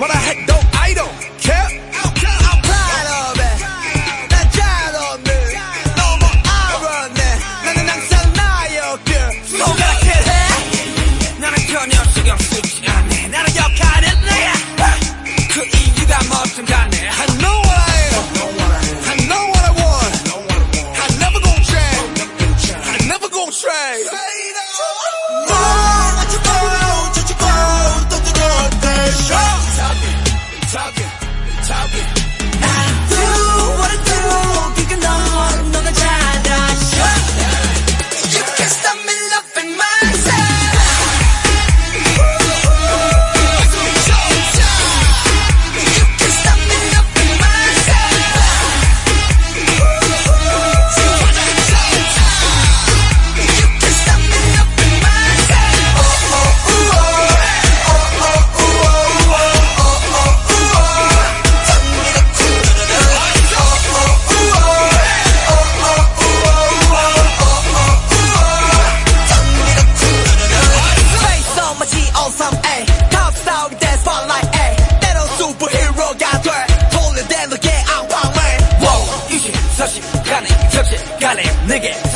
What the heck? 가